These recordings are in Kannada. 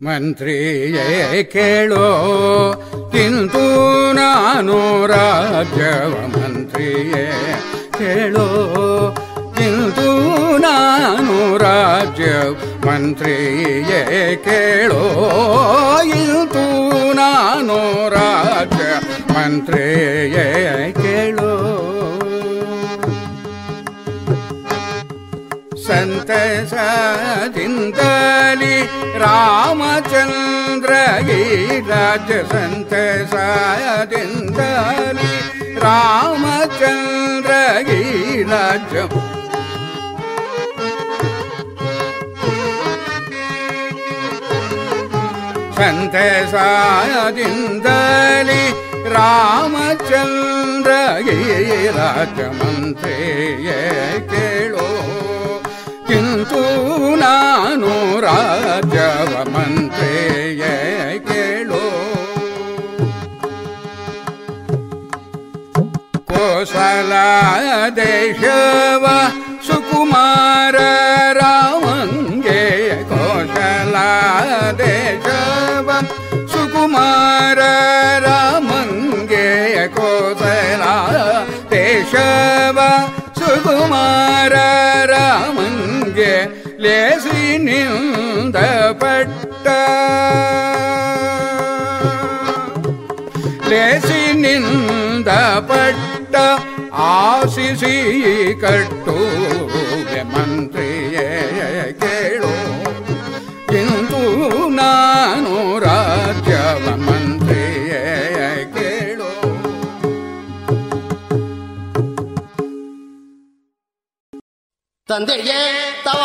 ಮಂತ್ರಿಯೇ ಕೇಳೋ ತಿಂತು ನಾನು ರಾಜ್ಯವ ಮಂತ್ರಿಯೇ ಕೇಳೋ ತಿಂತು ನಾನು ರಾಜ್ಯ ಮಂತ್ರಿಯೇ ಕೇಳೋ ಇಂತು ನಾನು ರಾಜ್ಯ ಮಂತ್ರಿಯೇ ಕೇಳೋ ಸಂತಸದಿಂದಲಿ ರಾಮಚಂದ್ರ ಈ ರಾಜ್ಯ ಸಂತಸದಿಂದಲಿ ರಾಮಚಂದ್ರ ಈ ರಾಜ್ಯ ಸಂತಸದಿಂದಲಿ ರಾಮಚಂದ್ರ ಈ ರಾಜ್ಯ ಮಂತ್ರಿಯೇ ಕೇಳೋ किन्तु नोराजवमन्त्रेय केळो कोसला देशव सुकुमार रावङ्गे कोसला देशव सुकुमार रामङ्गे। कोसला देशव सुकुमार நெஞ்சே லேசி நிந்தப்பட்ட. லேசி நிந்தப்பட்ட ஆசிசி கட்டோ ತಂದೆಗೆ ತವ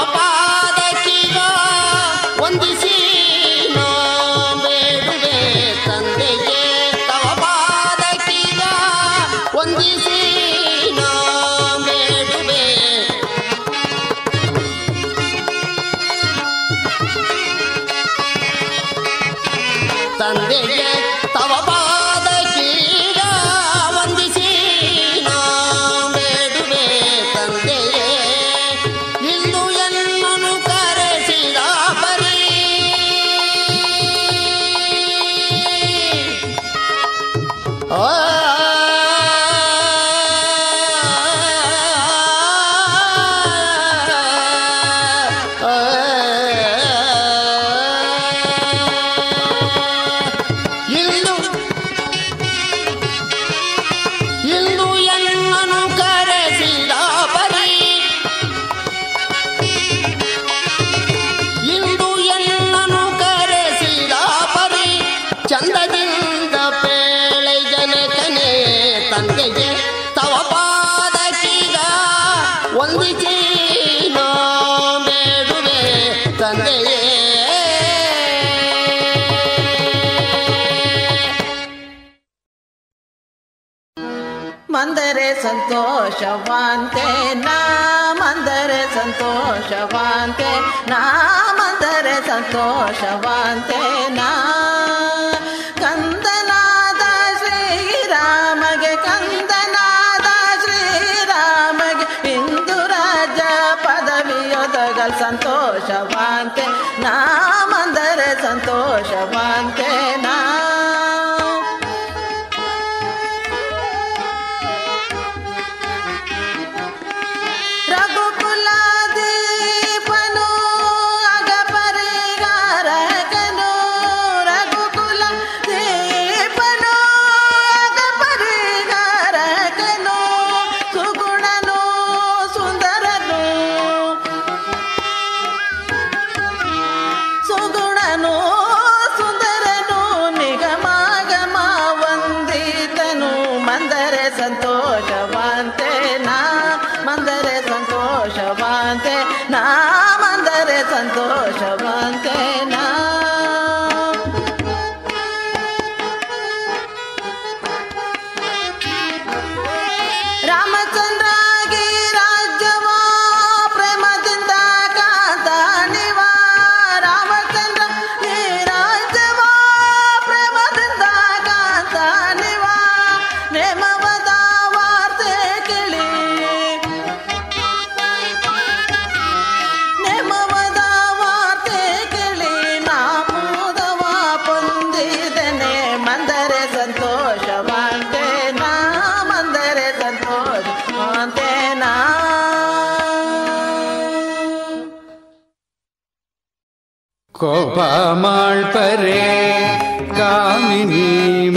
ಸಂತೋಷವಾಂತೆ ನಾ ಸಂತೋಷವಂತೆ ನಾ कोपमाल्परे कामिनीम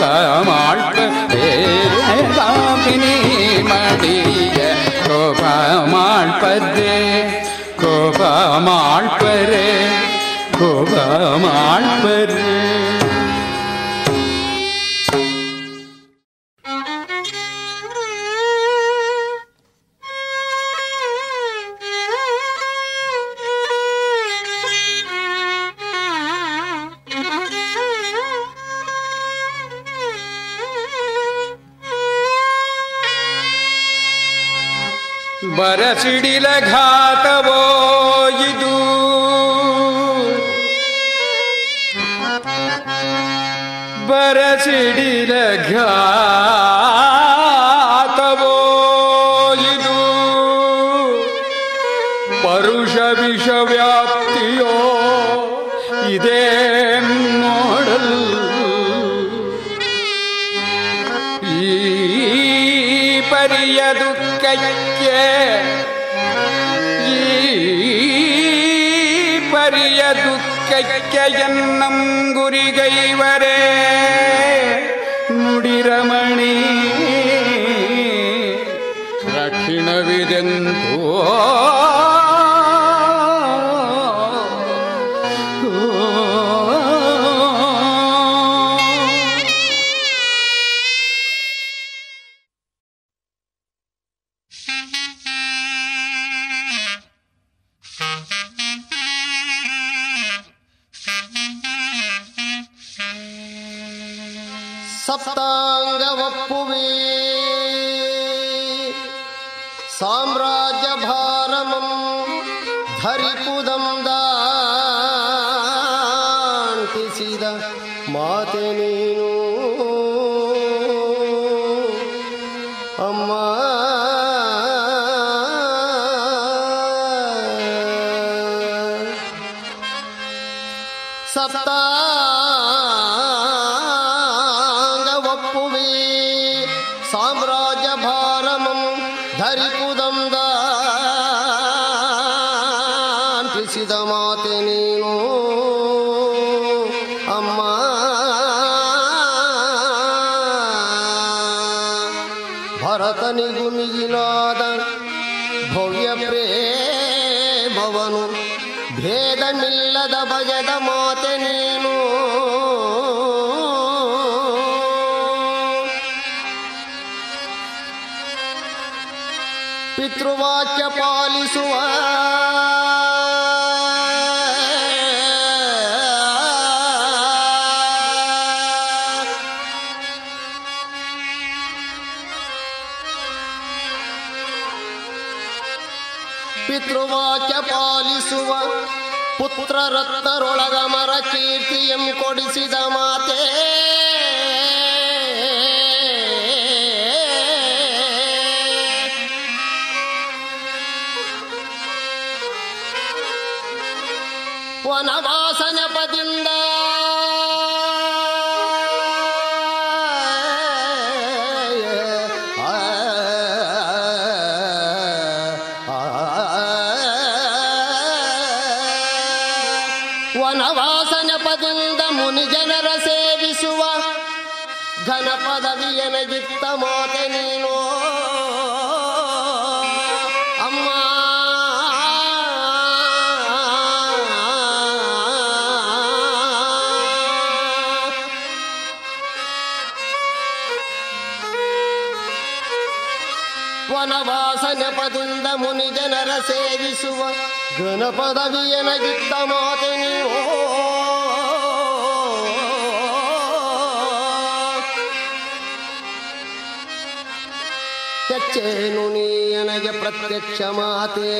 கோபமாழ்க வேதாபினி மடிய கோபமாழ்பது கோபமாழ்பரு கோபமாழ்பரு ಸಿಡಿಲಘಾತವೋ ಇದು. ಬರ ಸಿಡಿಲಘಾತ ಸಪ್ತಾಂಗ ಒಪ್ಪುವೆ ಧರಿಪುದಂದ ಮಾತಿನಿ. ಪಿತೃವಾಕ್ಯ ಪಾಲಿಸುವ ಪುತ್ರ ರತ್ನರೊಳಗ ಮರ ಕೀರ್ತಿಯಂ ಕೊಡಿಸಿದ ಮಾತೇ. ನೆಪದಿಂದ ಮುನಿ ಜನರ ಸೇವಿಸುವ ಗಣಪದವಿಯನಗಿದ್ದ ಮಾತೆ ನೀವು. ಹೆಚ್ಚೇನು ನೀ ನನಗೆ ಪ್ರತ್ಯಕ್ಷ ಮಾತೇ?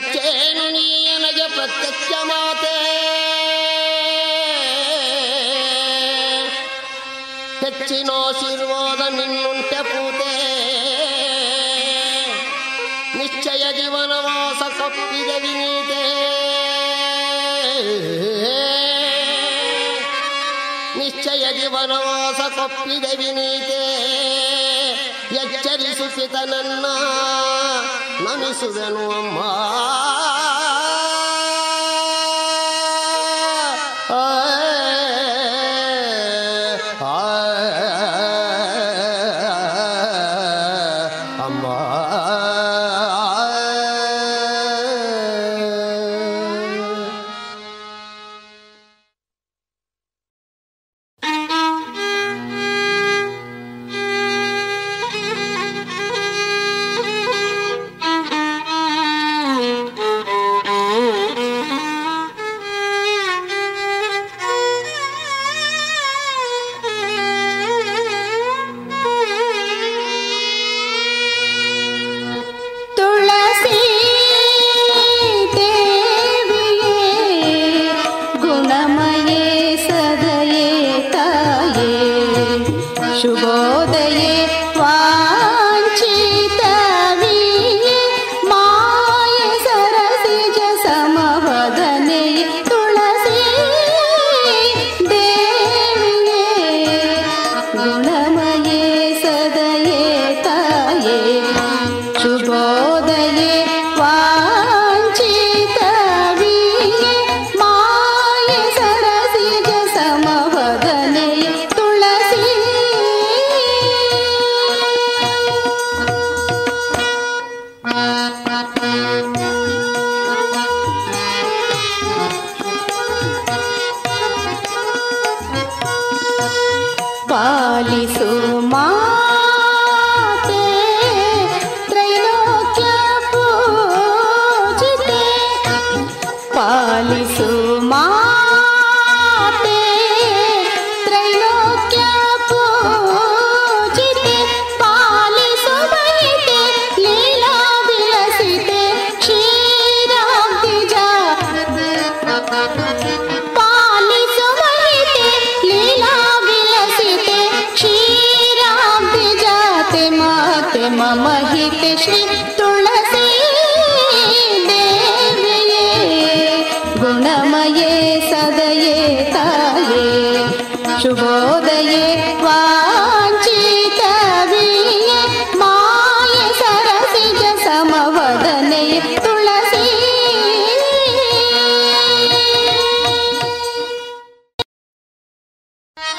ಹೆಚ್ಚೇನು ನೀ ನನಗೆ ಪ್ರತ್ಯಕ್ಷ ಮಾತೆ. ಹೆಚ್ಚಿನೋಶಿರ್ವೋದ ನಿನ್ನುಂಟೆ ಪೂತೆ. ನಿಶ್ಚಯ ಜೀವನವಾಸ ಕಪ್ಪಿದ ವಿನೀತೆ. ನಿಶ್ಚಯ ಜೀವನವಾಸ ಕಪ್ಪಿದ ವಿನೀತೆ. ಎಚ್ಚರಿಸುತ್ತಿತ ನನ್ನ ನಮಿಸುವೆನು ಅಮ್ಮ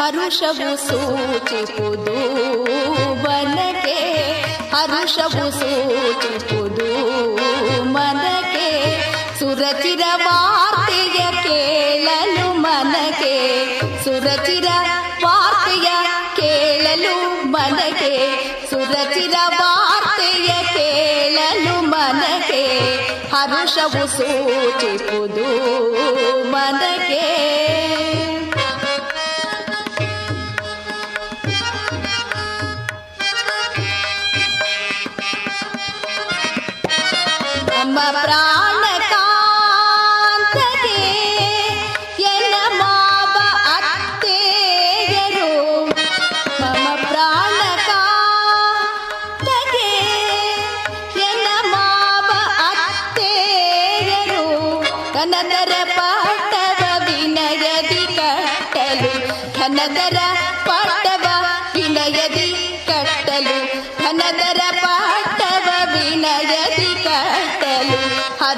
ಹರುಷವು ಸೂಚಿಪುದು ಮನಕ್ಕೆ ಹರುಷವು ಸೂಚಿಪುದು ಮನಕ್ಕೆ ಸುರಚಿರ ವಾರ್ತೆಯ ಕೇಳಲು ಮನಕ್ಕೆ ಸುರಚಿರ ವಾರ್ತೆಯ ಕೇಳಲು ಮನಕ್ಕೆ ಸುರಚಿರ ವಾರ್ತೆಯ ಕೇಳಲು ಮನಕ್ಕೆ ಹರುಷವು ಸೂಚಿಪುದು ಮನಕ್ಕೆ ನಮ್ಮ ಪ್ರಾಣ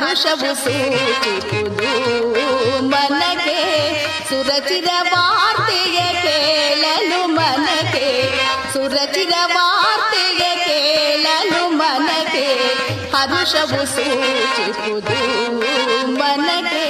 ಹನುಷವು ಸೂಚಿಸುವುದು ಮನಗೆ ಸುರಚಿರ ವಾರ್ತೆಯ ಕೇಳಲು ಮನಗೆ ಸುರಚಿರ ವಾರ್ತೆಯ ಕೇಳಲು ಮನಗೆ ಹನುಷವು ಸೂಚಿಸುವುದು ಮನಗೆ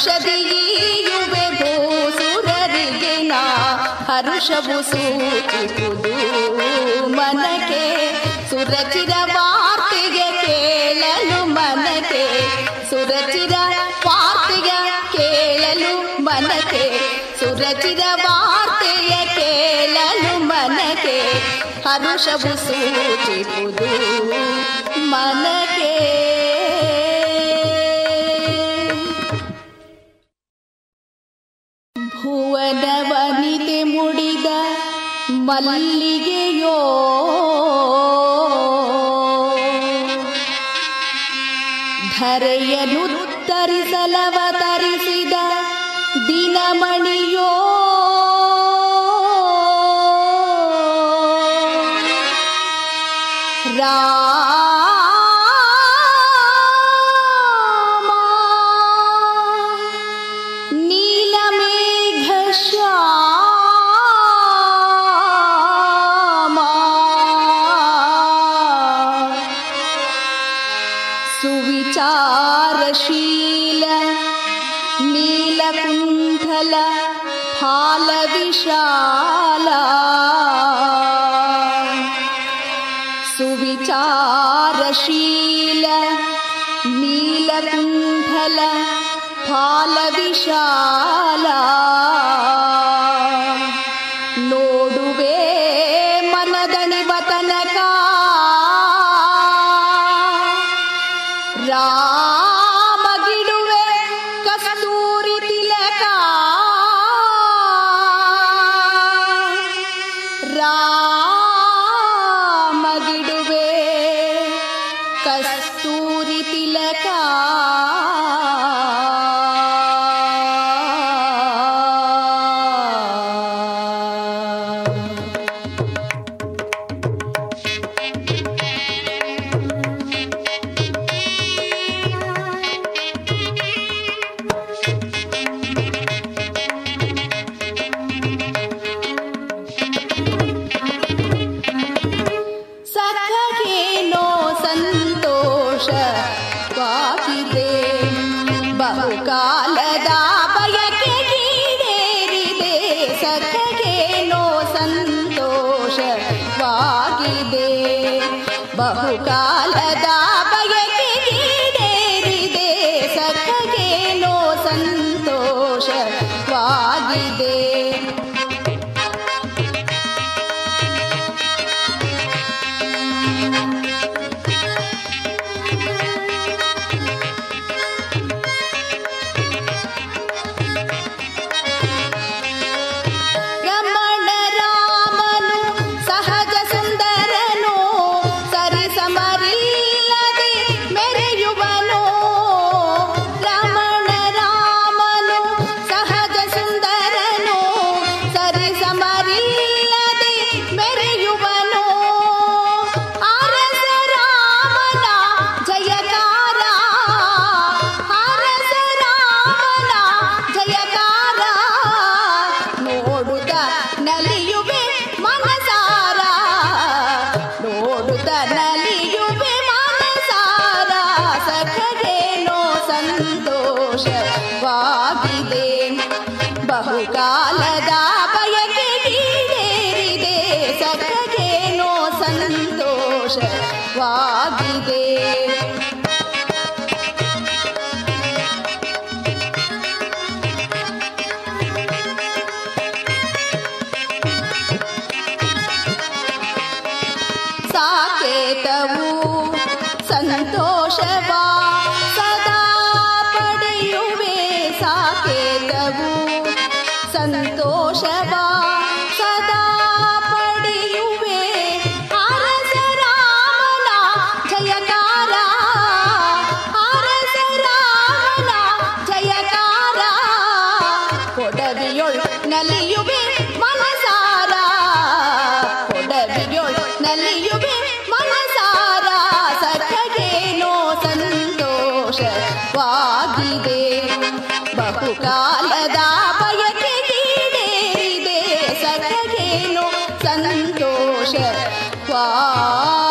ವಶದಿಯೇ ಭೂಸುರರಿಗೆ ನಾ ಹರುಷವು ಸೂಚಿಸುವುದು ಮನಕೆ ಸುರಚಿರ ವಾರ್ತೆಗೆ ಕೇಳಲು ಮನಕೆ ಸುರಚಿರ ವಾರ್ತೆಗೆ ಕೇಳಲು ಮನಕೆ ಸುರಚಿರ ವಾರ್ತೆಯ ಕೇಳಲು ಮನಕೆ ಹರುಷವು ಸೂಚಿಸುವುದು ಮನಕೆ ವನವನಿಗೆ ಮುಡಿದ ಮಲ್ಲಿಗೆಯೋ? ಧರೆಯನುತ್ತರಿಸಲವ ो सन्तोष स्वागिदे बहुकालदा Somebody. ಸಂತೋಷವ Wow.